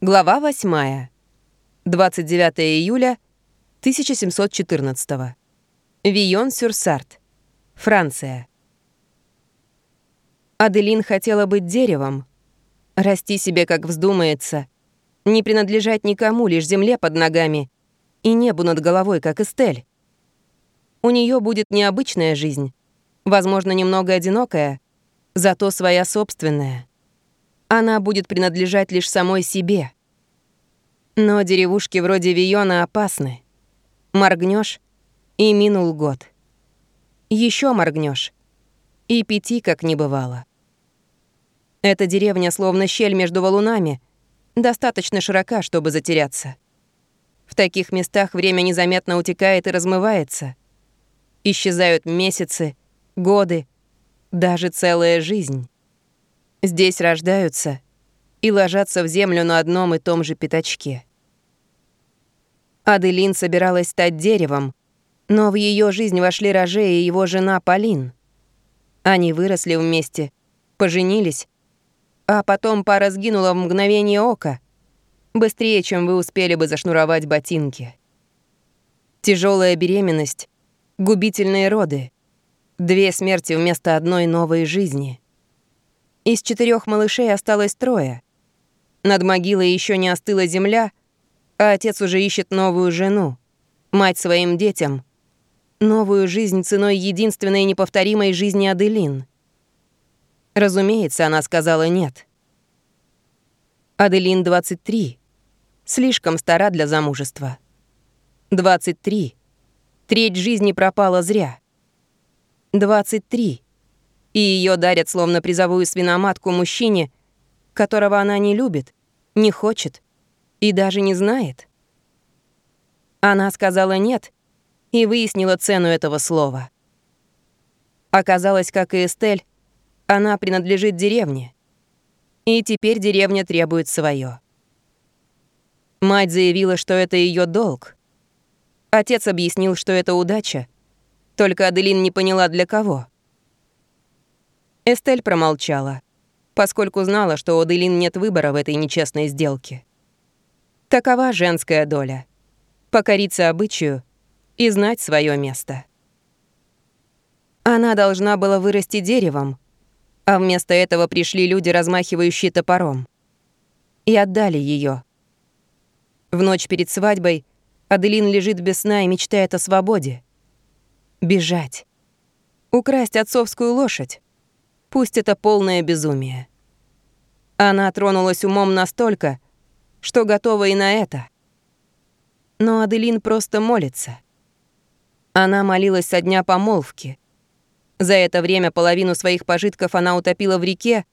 Глава 8. 29 июля 1714. Вион-сюр-Сарт. Франция. Аделин хотела быть деревом, расти себе, как вздумается, не принадлежать никому, лишь земле под ногами и небу над головой, как Эстель. У нее будет необычная жизнь, возможно, немного одинокая, зато своя собственная. Она будет принадлежать лишь самой себе. Но деревушки вроде Виона опасны. Моргнешь и минул год. Еще моргнешь и пяти как не бывало. Эта деревня словно щель между валунами, достаточно широка, чтобы затеряться. В таких местах время незаметно утекает и размывается. Исчезают месяцы, годы, даже целая жизнь. Здесь рождаются и ложатся в землю на одном и том же пятачке. Аделин собиралась стать деревом, но в ее жизнь вошли Роже и его жена Полин. Они выросли вместе, поженились, а потом пара сгинула в мгновение ока, быстрее, чем вы успели бы зашнуровать ботинки. Тяжелая беременность, губительные роды, две смерти вместо одной новой жизни — из четырех малышей осталось трое. Над могилой еще не остыла земля, а отец уже ищет новую жену, мать своим детям, новую жизнь ценой единственной неповторимой жизни Аделин. Разумеется, она сказала нет. Аделин 23. Слишком стара для замужества. 23. Треть жизни пропала зря. 23 и ее дарят словно призовую свиноматку мужчине, которого она не любит, не хочет и даже не знает. Она сказала «нет» и выяснила цену этого слова. Оказалось, как и Эстель, она принадлежит деревне. И теперь деревня требует свое. Мать заявила, что это ее долг. Отец объяснил, что это удача. Только Аделин не поняла, для кого. Эстель промолчала, поскольку знала, что у Аделин нет выбора в этой нечестной сделке. Такова женская доля — покориться обычаю и знать свое место. Она должна была вырасти деревом, а вместо этого пришли люди, размахивающие топором. И отдали ее. В ночь перед свадьбой Аделин лежит без сна и мечтает о свободе. Бежать. Украсть отцовскую лошадь. Пусть это полное безумие. Она тронулась умом настолько, что готова и на это. Но Аделин просто молится. Она молилась со дня помолвки. За это время половину своих пожитков она утопила в реке,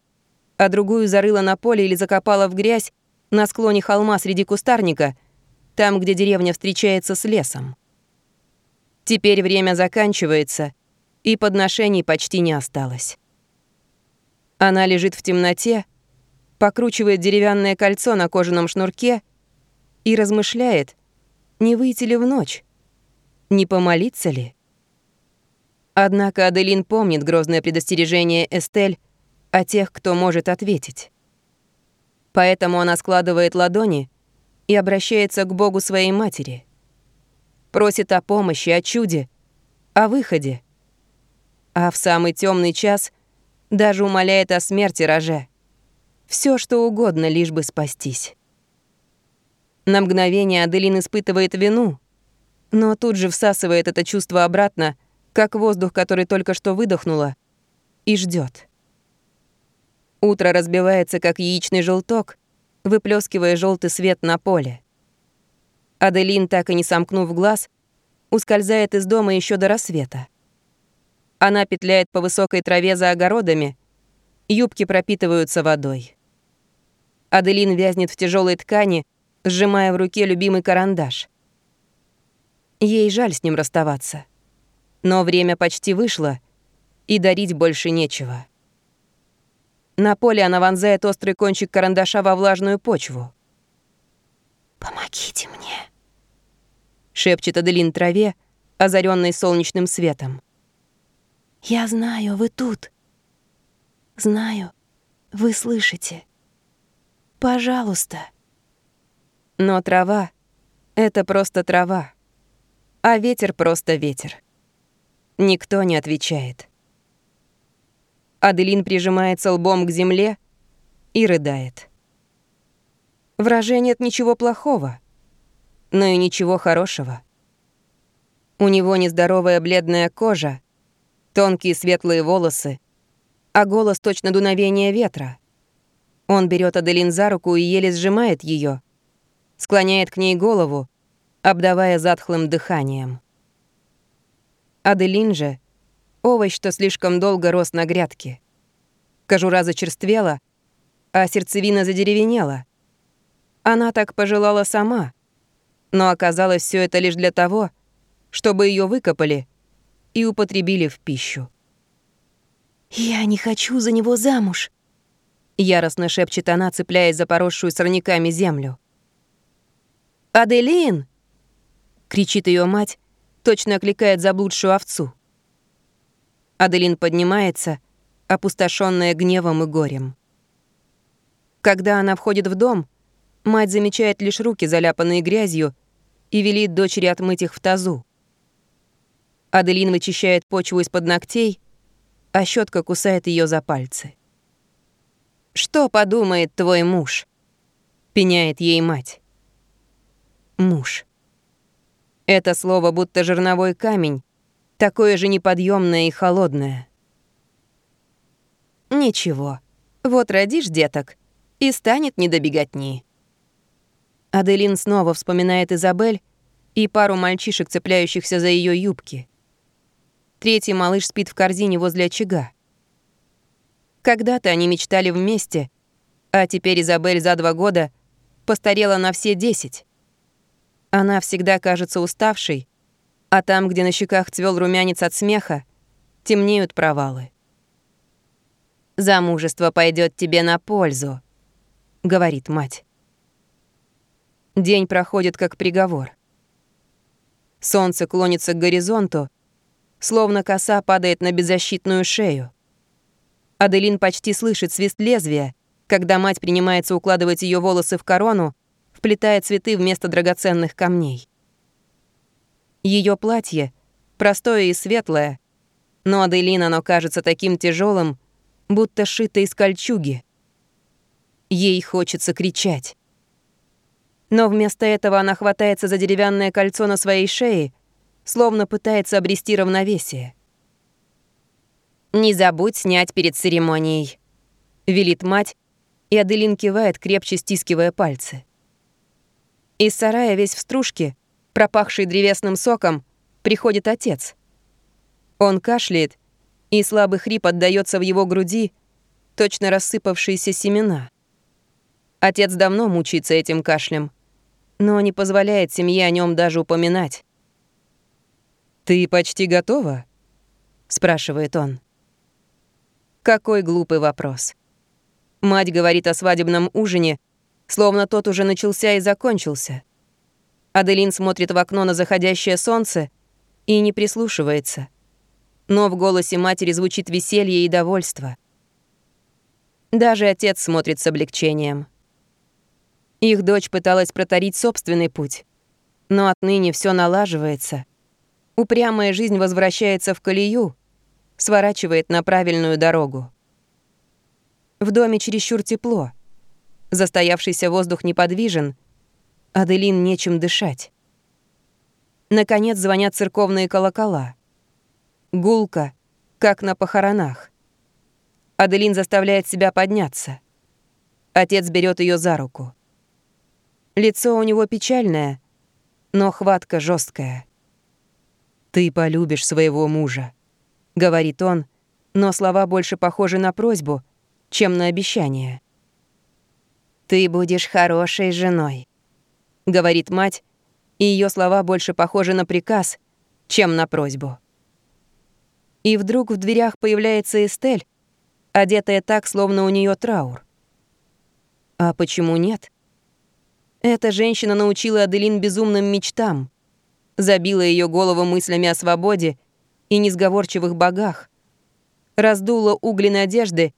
а другую зарыла на поле или закопала в грязь на склоне холма среди кустарника, там, где деревня встречается с лесом. Теперь время заканчивается, и подношений почти не осталось. Она лежит в темноте, покручивает деревянное кольцо на кожаном шнурке и размышляет, не выйти ли в ночь, не помолиться ли. Однако Аделин помнит грозное предостережение Эстель о тех, кто может ответить. Поэтому она складывает ладони и обращается к Богу своей матери. Просит о помощи, о чуде, о выходе. А в самый темный час даже умоляет о смерти Роже. Все, что угодно, лишь бы спастись. На мгновение Аделин испытывает вину, но тут же всасывает это чувство обратно, как воздух, который только что выдохнула, и ждет. Утро разбивается, как яичный желток, выплескивая желтый свет на поле. Аделин, так и не сомкнув глаз, ускользает из дома еще до рассвета. Она петляет по высокой траве за огородами. Юбки пропитываются водой. Аделин вязнет в тяжелой ткани, сжимая в руке любимый карандаш. Ей жаль с ним расставаться. Но время почти вышло, и дарить больше нечего. На поле она вонзает острый кончик карандаша во влажную почву. «Помогите мне», — шепчет Аделин траве, озаренной солнечным светом. Я знаю, вы тут. Знаю, вы слышите. Пожалуйста, Но трава — это просто трава, а ветер просто ветер. Никто не отвечает. Аделин прижимается лбом к земле и рыдает. В Роже нет ничего плохого, но и ничего хорошего. У него нездоровая бледная кожа, тонкие светлые волосы, а голос точно дуновение ветра. Он берет Аделин за руку и еле сжимает ее, склоняет к ней голову, обдавая затхлым дыханием. Аделин же — овощ, что слишком долго рос на грядке. Кожура зачерствела, а сердцевина задеревенела. Она так пожелала сама, но оказалось все это лишь для того, чтобы ее выкопали и употребили в пищу. «Я не хочу за него замуж», — яростно шепчет она, цепляясь за поросшую сорняками землю. «Аделин!» — кричит ее мать, точно окликает заблудшую овцу. Аделин поднимается, опустошенная гневом и горем. Когда она входит в дом, мать замечает лишь руки, заляпанные грязью, и велит дочери отмыть их в тазу. Аделин вычищает почву из-под ногтей, а щетка кусает ее за пальцы. «Что подумает твой муж?» — пеняет ей мать. Муж. Это слово будто жерновой камень, такое же неподъемное и холодное. Ничего, вот родишь деток, и станет не до беготни. Аделин снова вспоминает Изабель и пару мальчишек, цепляющихся за ее юбки. Третий малыш спит в корзине возле очага. Когда-то они мечтали вместе, а теперь Изабель за два года постарела на все десять. Она всегда кажется уставшей, а там, где на щеках цвел румянец от смеха, темнеют провалы. «Замужество пойдет тебе на пользу», — говорит мать. День проходит как приговор. Солнце клонится к горизонту, словно коса падает на беззащитную шею. Аделин почти слышит свист лезвия, когда мать принимается укладывать ее волосы в корону, вплетая цветы вместо драгоценных камней. Ее платье простое и светлое, но Аделин оно кажется таким тяжелым, будто шито из кольчуги. Ей хочется кричать. Но вместо этого она хватается за деревянное кольцо на своей шее — словно пытается обрести равновесие. «Не забудь снять перед церемонией», — велит мать, и Аделин кивает, крепче стискивая пальцы. Из сарая весь в стружке, пропахший древесным соком, приходит отец. Он кашляет, и слабый хрип отдаётся в его груди, точно рассыпавшиеся семена. Отец давно мучается этим кашлем, но не позволяет семье о нем даже упоминать. «Ты почти готова?» — спрашивает он. Какой глупый вопрос. Мать говорит о свадебном ужине, словно тот уже начался и закончился. Аделин смотрит в окно на заходящее солнце и не прислушивается. Но в голосе матери звучит веселье и довольство. Даже отец смотрит с облегчением. Их дочь пыталась протарить собственный путь, но отныне все налаживается — Упрямая жизнь возвращается в колею, сворачивает на правильную дорогу. В доме чересчур тепло. Застоявшийся воздух неподвижен. Аделин нечем дышать. Наконец звонят церковные колокола. Гулка, как на похоронах. Аделин заставляет себя подняться. Отец берет ее за руку. Лицо у него печальное, но хватка жесткая. «Ты полюбишь своего мужа», — говорит он, но слова больше похожи на просьбу, чем на обещание. «Ты будешь хорошей женой», — говорит мать, и ее слова больше похожи на приказ, чем на просьбу. И вдруг в дверях появляется Эстель, одетая так, словно у нее траур. А почему нет? Эта женщина научила Аделин безумным мечтам забила ее голову мыслями о свободе и несговорчивых богах, раздула угли надежды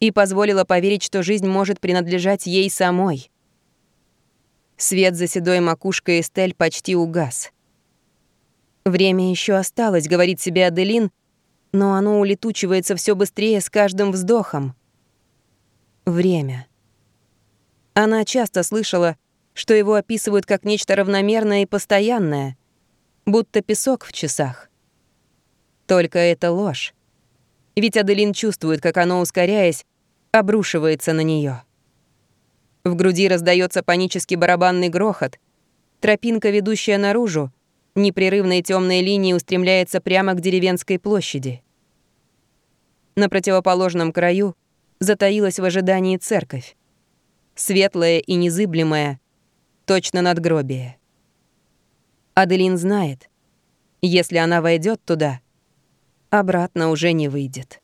и позволила поверить, что жизнь может принадлежать ей самой. Свет за седой макушкой Эстель почти угас. Время еще осталось, говорит себе Аделин, но оно улетучивается все быстрее с каждым вздохом. Время. Она часто слышала, что его описывают как нечто равномерное и постоянное, будто песок в часах. Только это ложь. Ведь Аделин чувствует, как оно, ускоряясь, обрушивается на нее. В груди раздается панический барабанный грохот. Тропинка, ведущая наружу, непрерывной темной линией устремляется прямо к деревенской площади. На противоположном краю затаилась в ожидании церковь. Светлая и незыблемая, точно надгробие. Аделин знает, если она войдет туда, обратно уже не выйдет.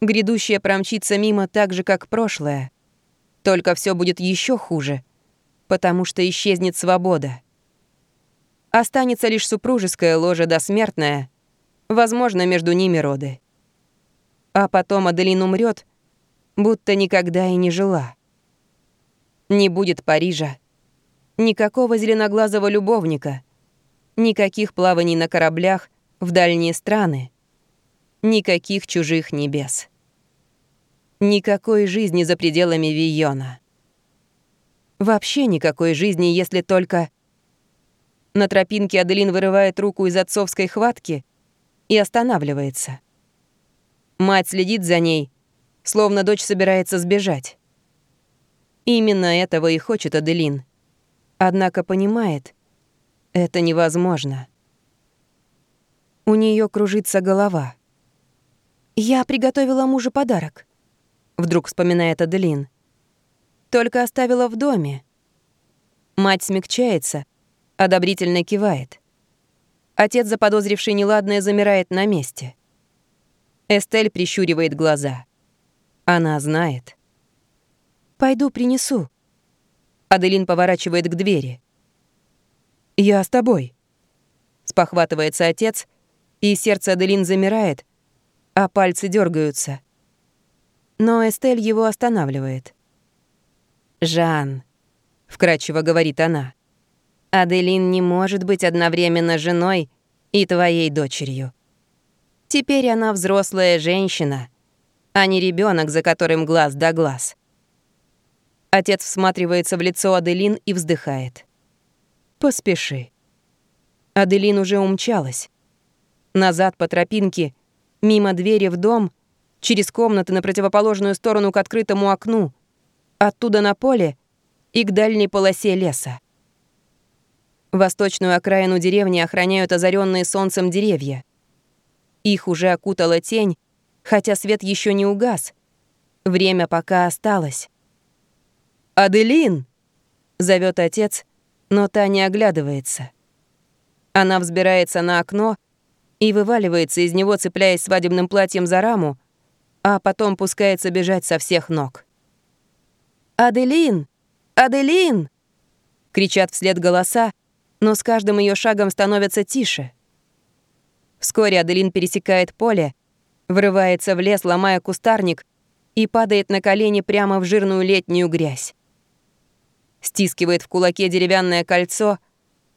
Грядущее промчится мимо так же, как прошлое, только все будет еще хуже, потому что исчезнет свобода. Останется лишь супружеская ложа досмертная, возможно, между ними роды. А потом Аделин умрет, будто никогда и не жила. Не будет Парижа, никакого зеленоглазого любовника, никаких плаваний на кораблях в дальние страны, никаких чужих небес. Никакой жизни за пределами Вийона. Вообще никакой жизни, если только на тропинке Аделин вырывает руку из отцовской хватки и останавливается. Мать следит за ней, словно дочь собирается сбежать. Именно этого и хочет Аделин. Однако понимает, это невозможно. У нее кружится голова. «Я приготовила мужу подарок», — вдруг вспоминает Аделин. «Только оставила в доме». Мать смягчается — одобрительно кивает. Отец, заподозривший неладное, замирает на месте. Эстель прищуривает глаза. Она знает. «Пойду принесу». Аделин поворачивает к двери. «Я с тобой», — спохватывается отец, и сердце Аделин замирает, а пальцы дергаются. Но Эстель его останавливает. «Жан», — вкратчиво говорит она, Аделин не может быть одновременно женой и твоей дочерью. Теперь она взрослая женщина, а не ребенок, за которым глаз да глаз. Отец всматривается в лицо Аделин и вздыхает. «Поспеши». Аделин уже умчалась. Назад по тропинке, мимо двери в дом, через комнаты на противоположную сторону к открытому окну, оттуда на поле и к дальней полосе леса. Восточную окраину деревни охраняют озаренные солнцем деревья. Их уже окутала тень, хотя свет еще не угас. Время пока осталось. «Аделин!» — зовет отец, но та не оглядывается. Она взбирается на окно и вываливается из него, цепляясь свадебным платьем за раму, а потом пускается бежать со всех ног. «Аделин! Аделин!» — кричат вслед голоса, но с каждым ее шагом становится тише. Вскоре Аделин пересекает поле, врывается в лес, ломая кустарник, и падает на колени прямо в жирную летнюю грязь. Стискивает в кулаке деревянное кольцо,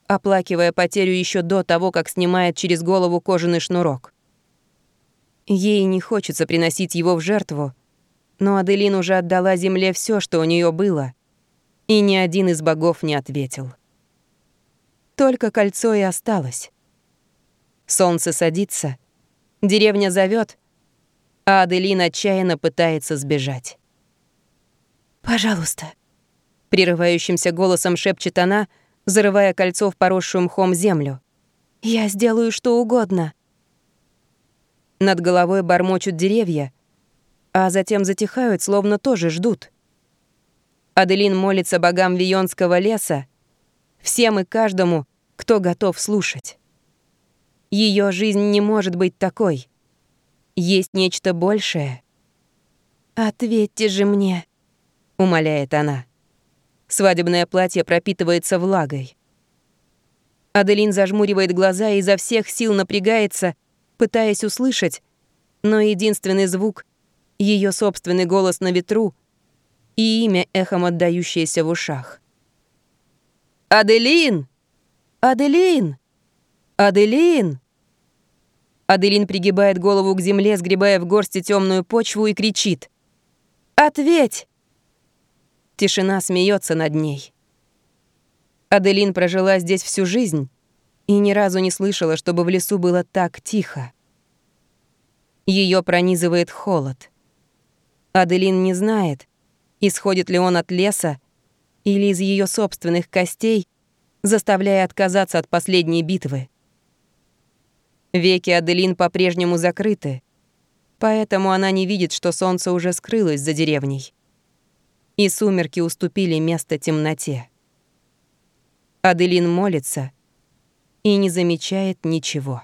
оплакивая потерю еще до того, как снимает через голову кожаный шнурок. Ей не хочется приносить его в жертву, но Аделин уже отдала земле все, что у нее было, и ни один из богов не ответил. Только кольцо и осталось. Солнце садится, деревня зовет, а Аделин отчаянно пытается сбежать. «Пожалуйста», — прерывающимся голосом шепчет она, зарывая кольцо в поросшую мхом землю. «Я сделаю что угодно». Над головой бормочут деревья, а затем затихают, словно тоже ждут. Аделин молится богам Вионского леса, всем и каждому, кто готов слушать. Ее жизнь не может быть такой. Есть нечто большее. «Ответьте же мне», — умоляет она. Свадебное платье пропитывается влагой. Аделин зажмуривает глаза и изо всех сил напрягается, пытаясь услышать, но единственный звук — ее собственный голос на ветру и имя, эхом отдающееся в ушах. «Аделин! Аделин! Аделин!» Аделин пригибает голову к земле, сгребая в горсти темную почву и кричит. «Ответь!» Тишина смеется над ней. Аделин прожила здесь всю жизнь и ни разу не слышала, чтобы в лесу было так тихо. Ее пронизывает холод. Аделин не знает, исходит ли он от леса или из ее собственных костей, заставляя отказаться от последней битвы. Веки Аделин по-прежнему закрыты, поэтому она не видит, что солнце уже скрылось за деревней. И сумерки уступили место темноте. Аделин молится и не замечает ничего.